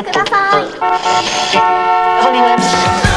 ください。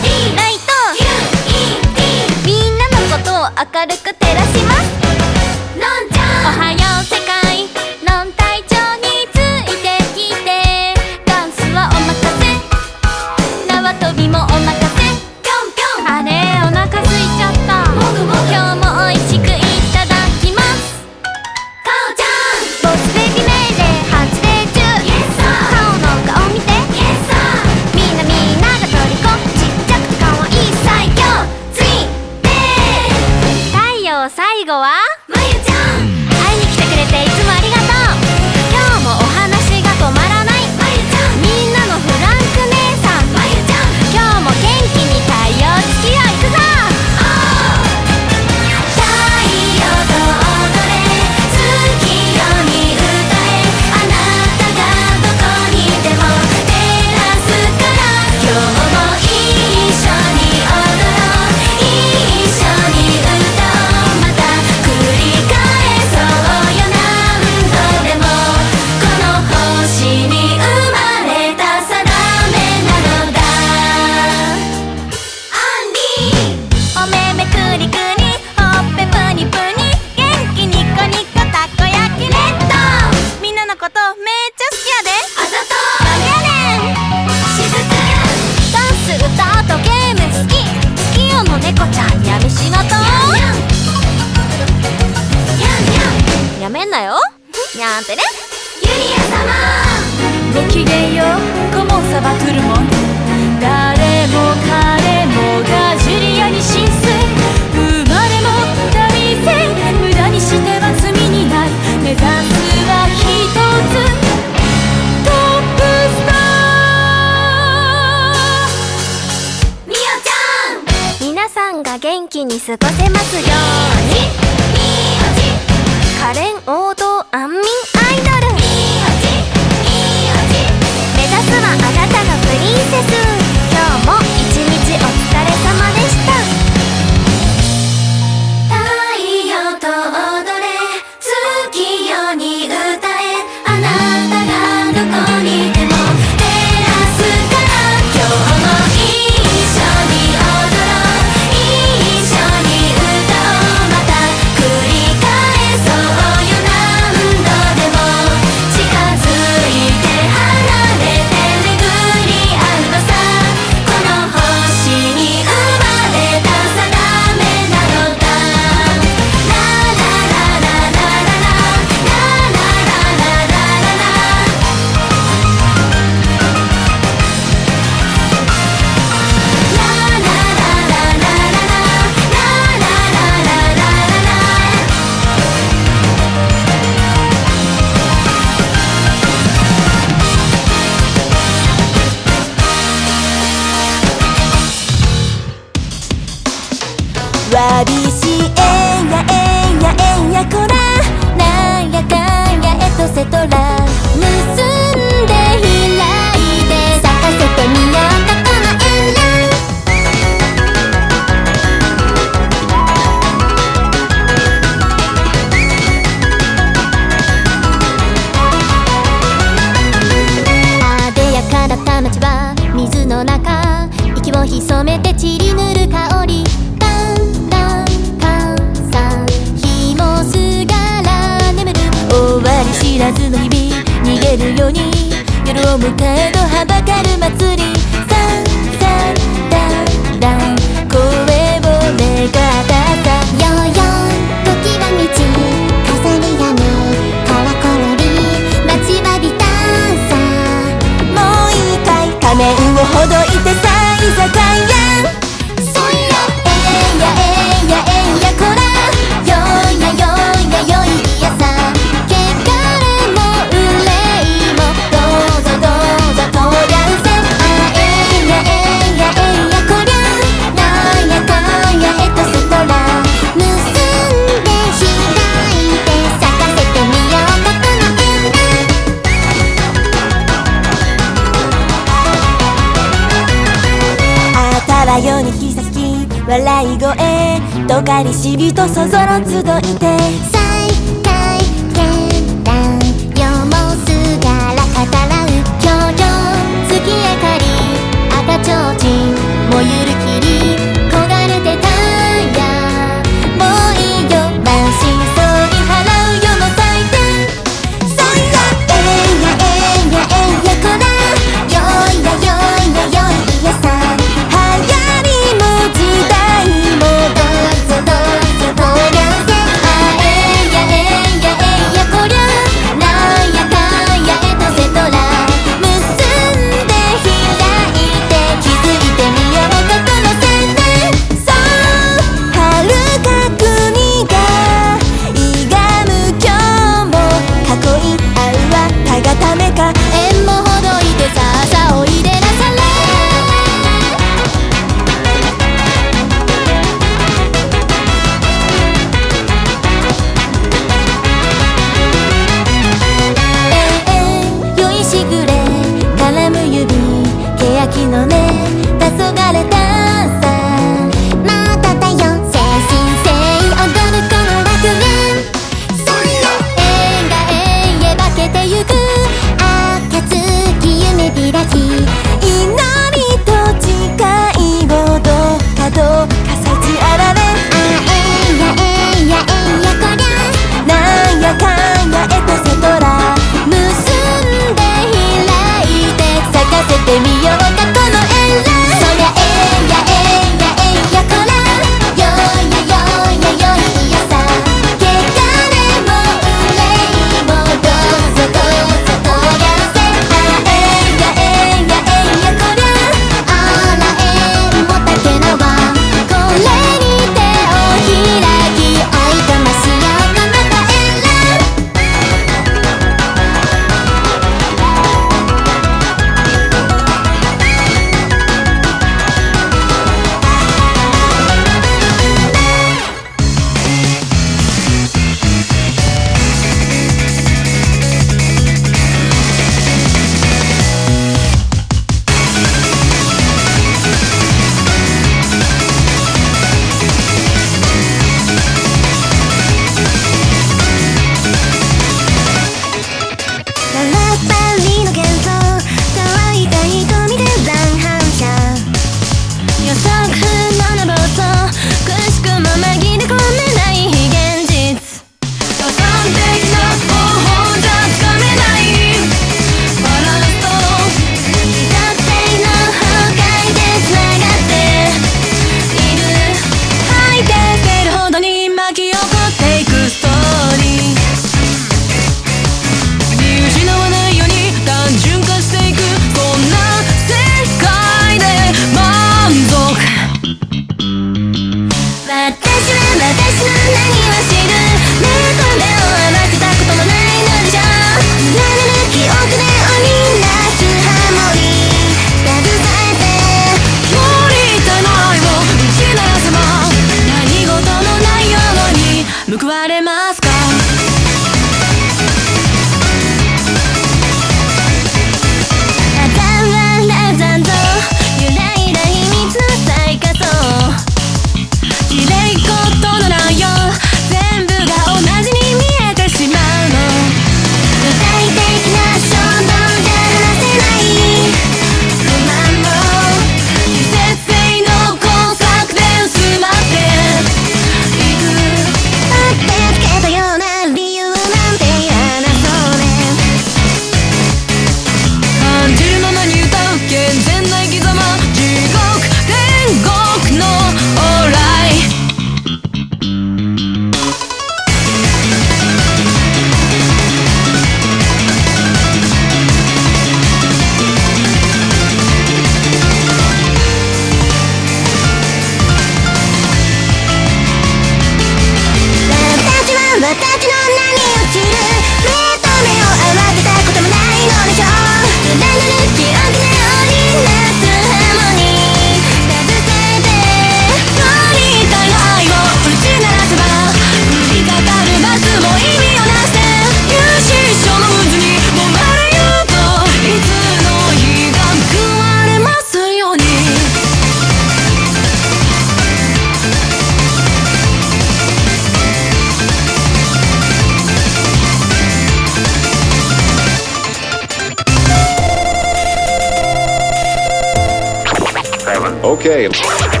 Okay.「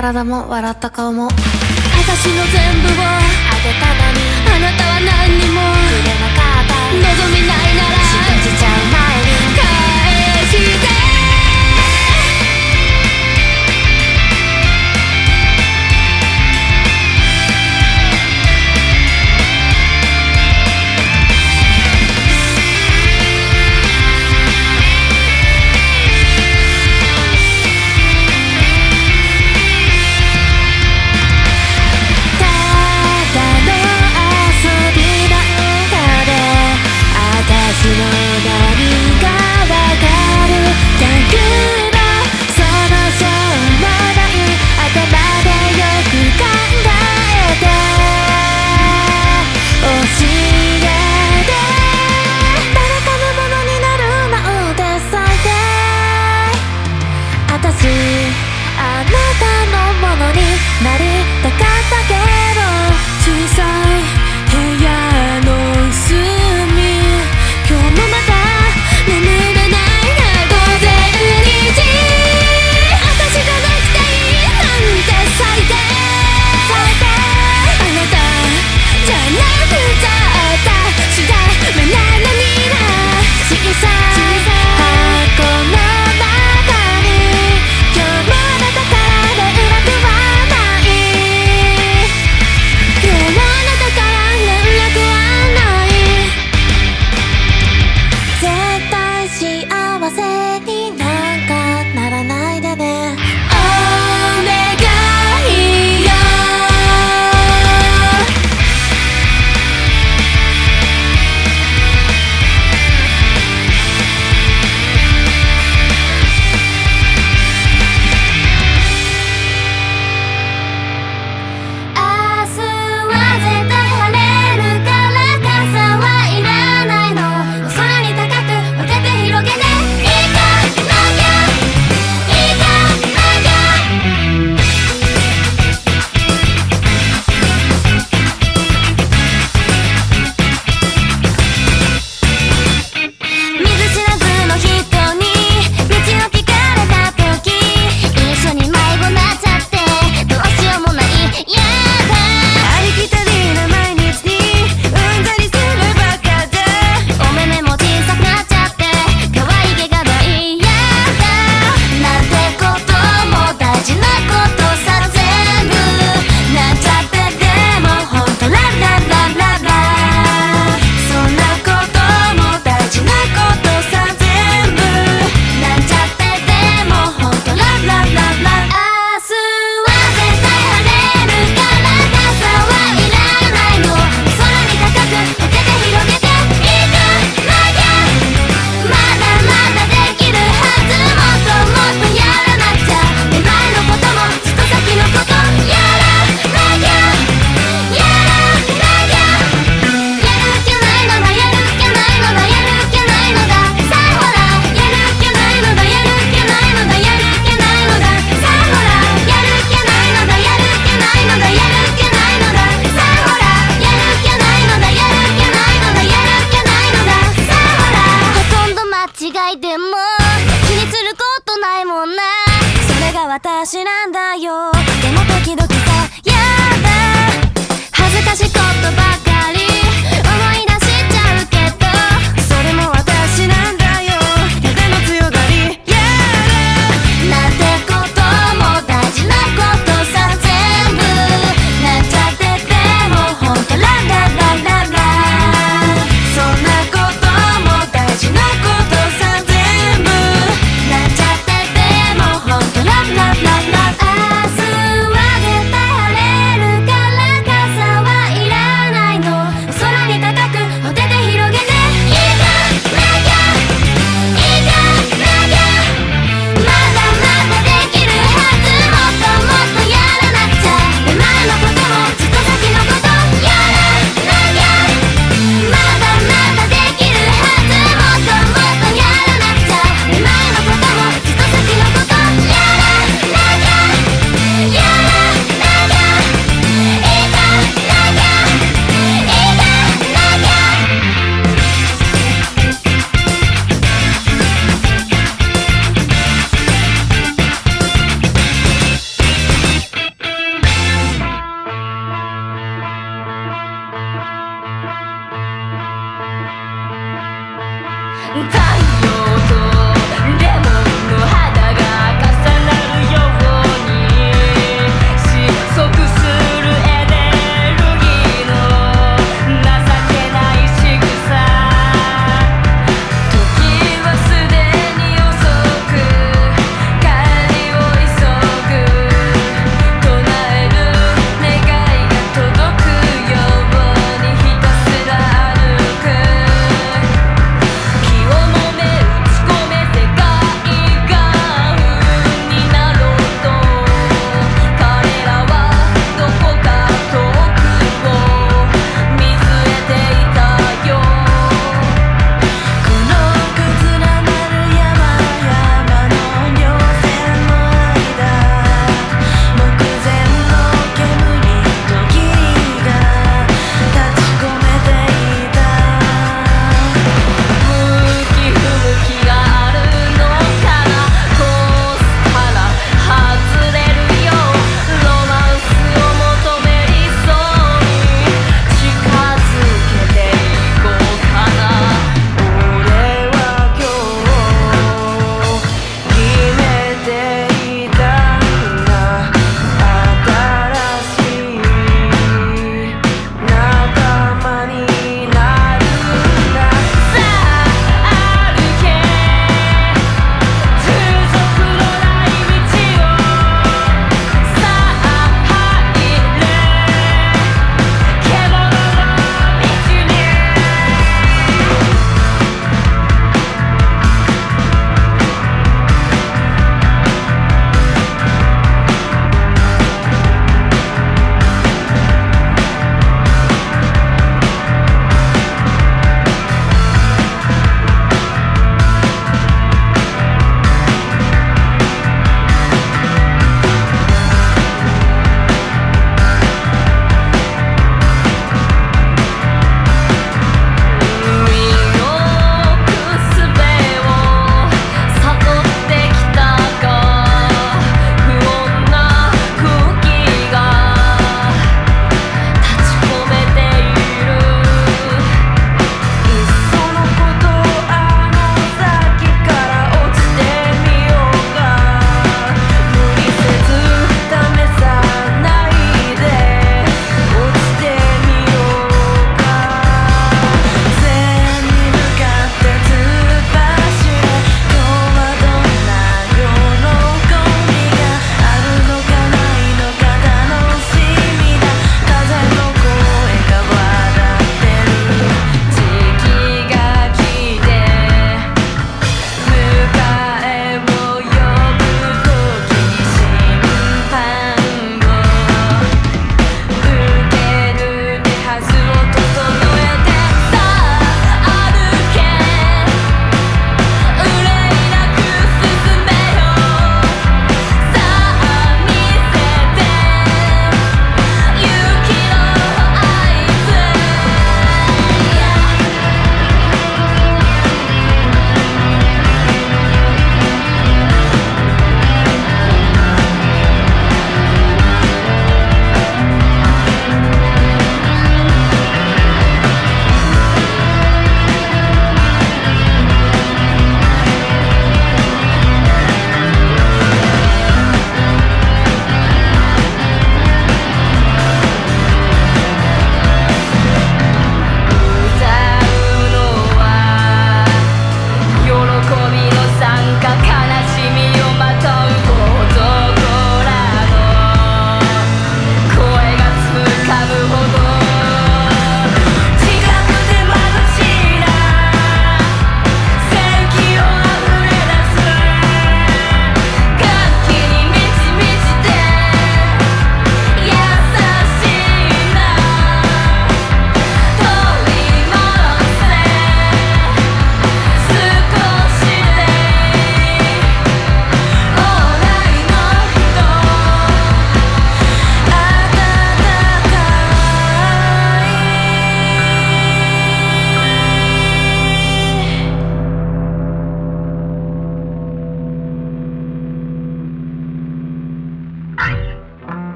体も笑った顔も。私の全部をあげたのに。あなたは何にもくれなかった。望みないなら。信じちゃう前に。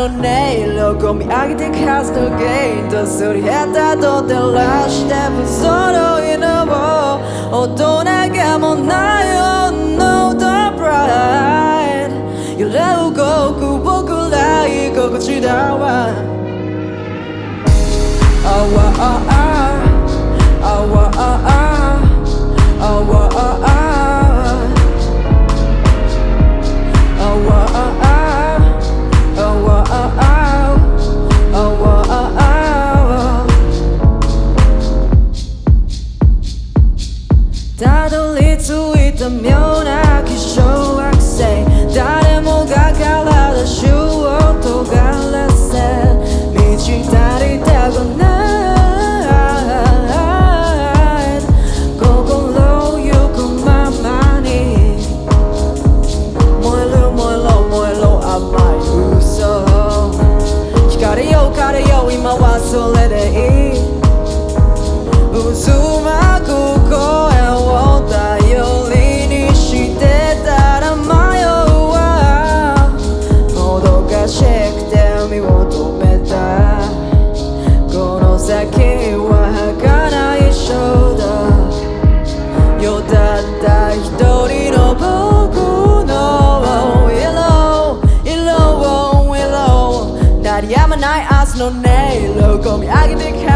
の音色込み上げてくはずのゲートすり減ったと照らして不揃いの大人げもない Oh no the bride 揺れ動く僕ら居心地だわ。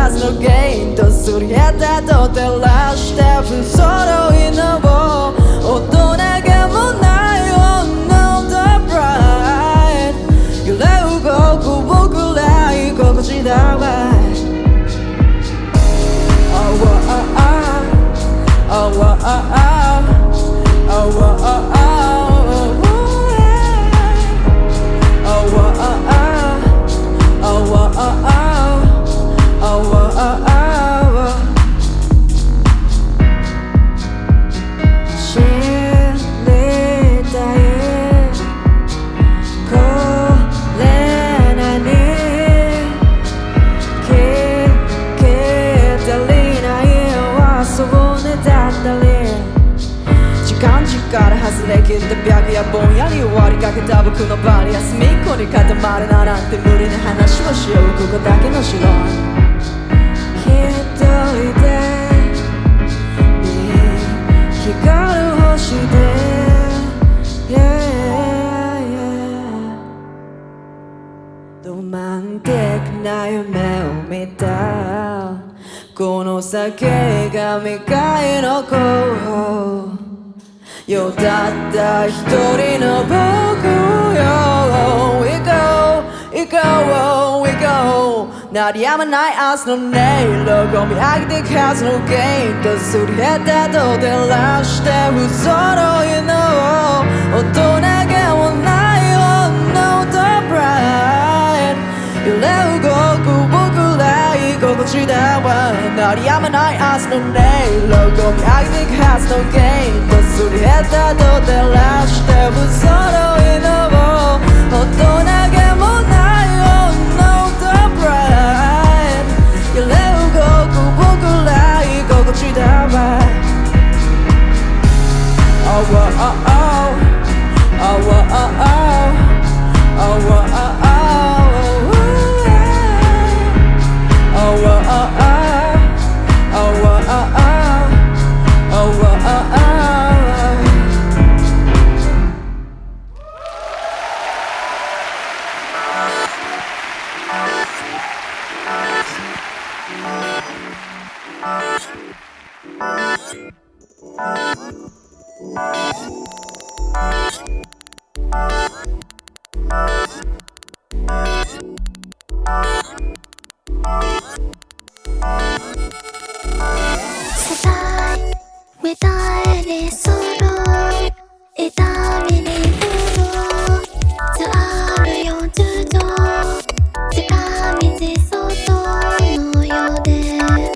上げてくはずのゲインとすり減ったと照らして不揃いの大人げもない Oh no the bride 揺れ動く僕ら居ぼんやり終わりかけた僕のバリア隅っこに固まるななんて無理な話をしよう。ここだけの城一人で光る星で。Yeah, yeah ロマンティックな夢を見た。この先が未開の候補。よたった一人の僕よ行こう行こう行こう鳴り止まない明日の音色込み上げてくはずのゲートすり減ったと照らして不揃いの大人げもない Oh no the bride. 揺れ動く僕ら居心地だわ鳴り止まない明日の音色込み上げてくはずのゲートすり減ったと照らして不揃いの大人げもない Oh no the bride 揺れ動く僕ら居心地だわ Oh oh oh oh Oh oh oh oh 見たいにその痛みにうろあるよ十度近そのようで。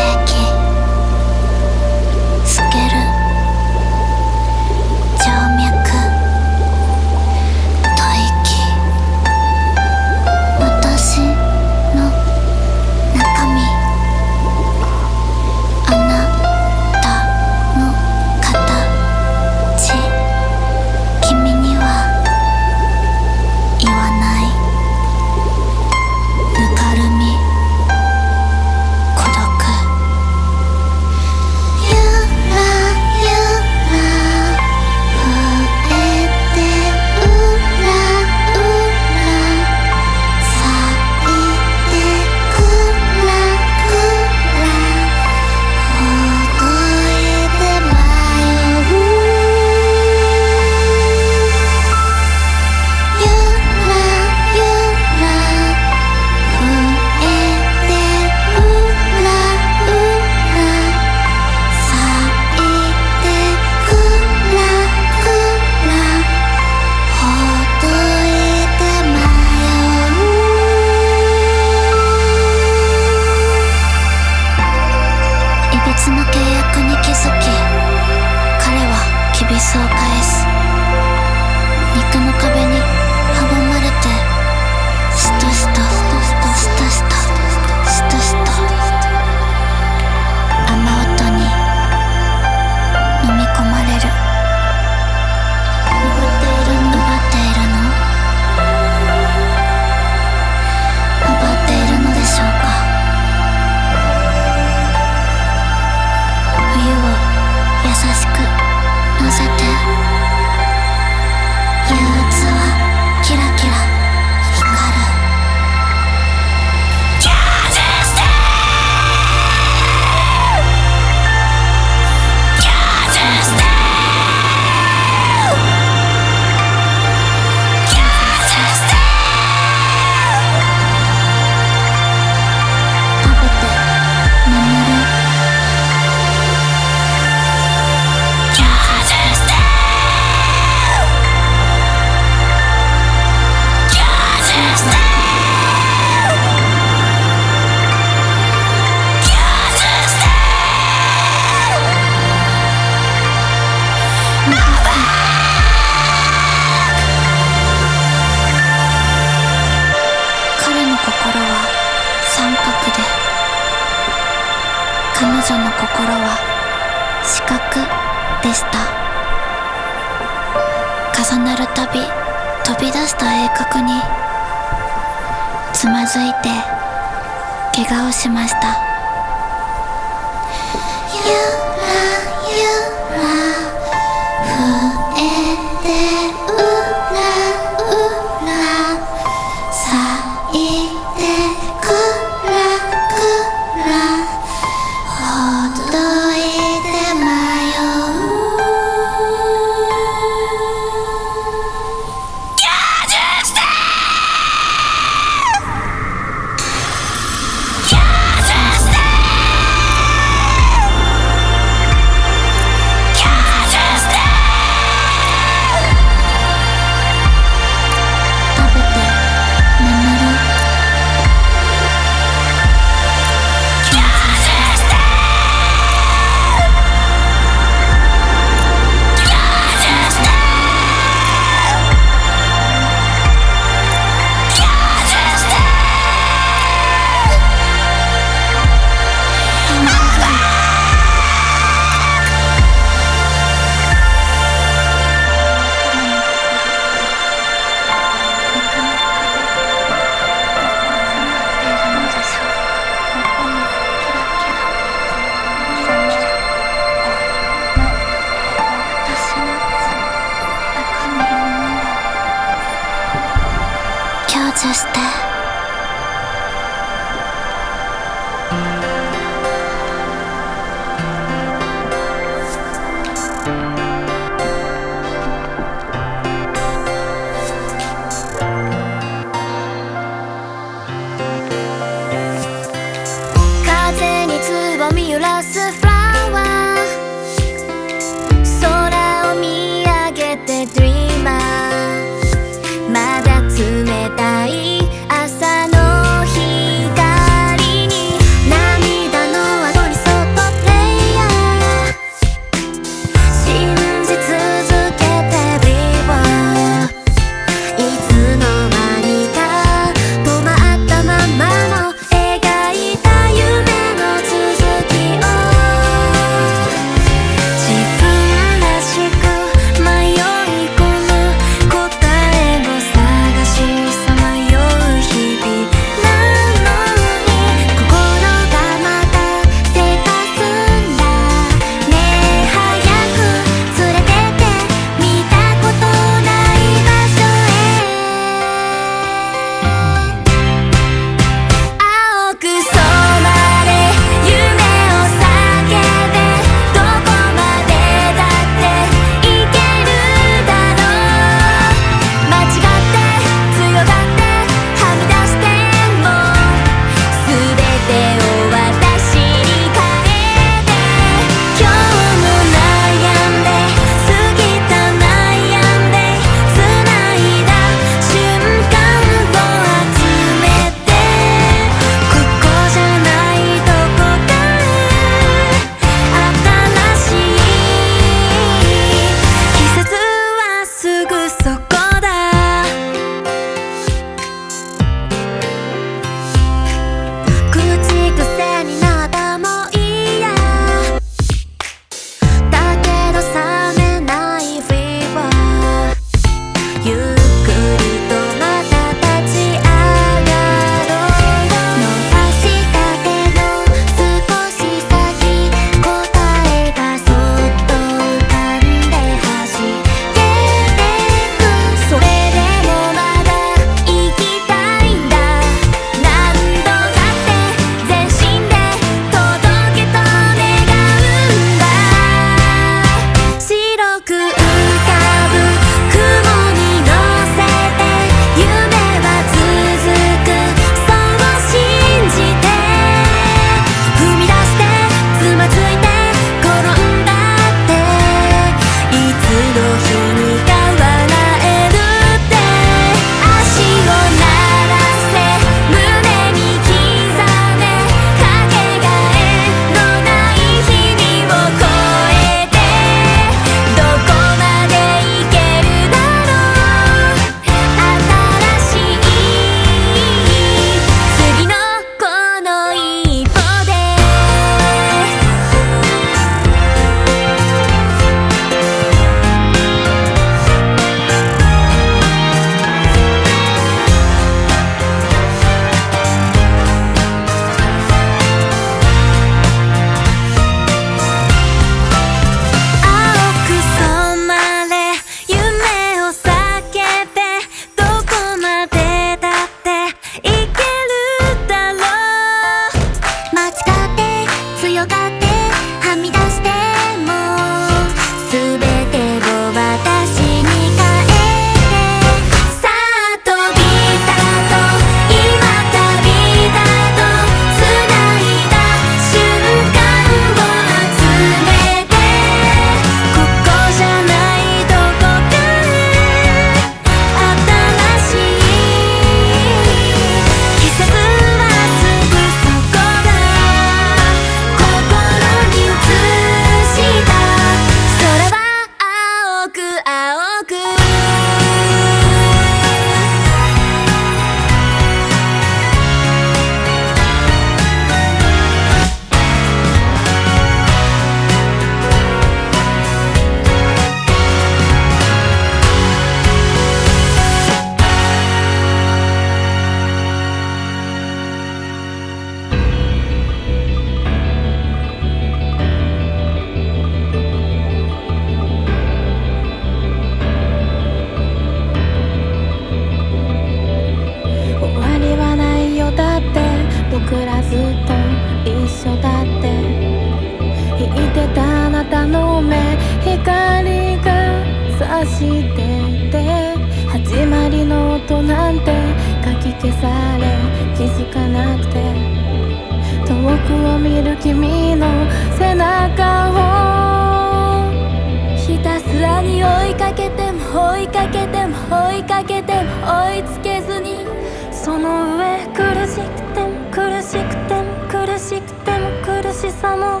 かけても追いかけても追いつけずにその上苦しくても苦しくても苦しくても苦しさも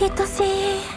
愛しい。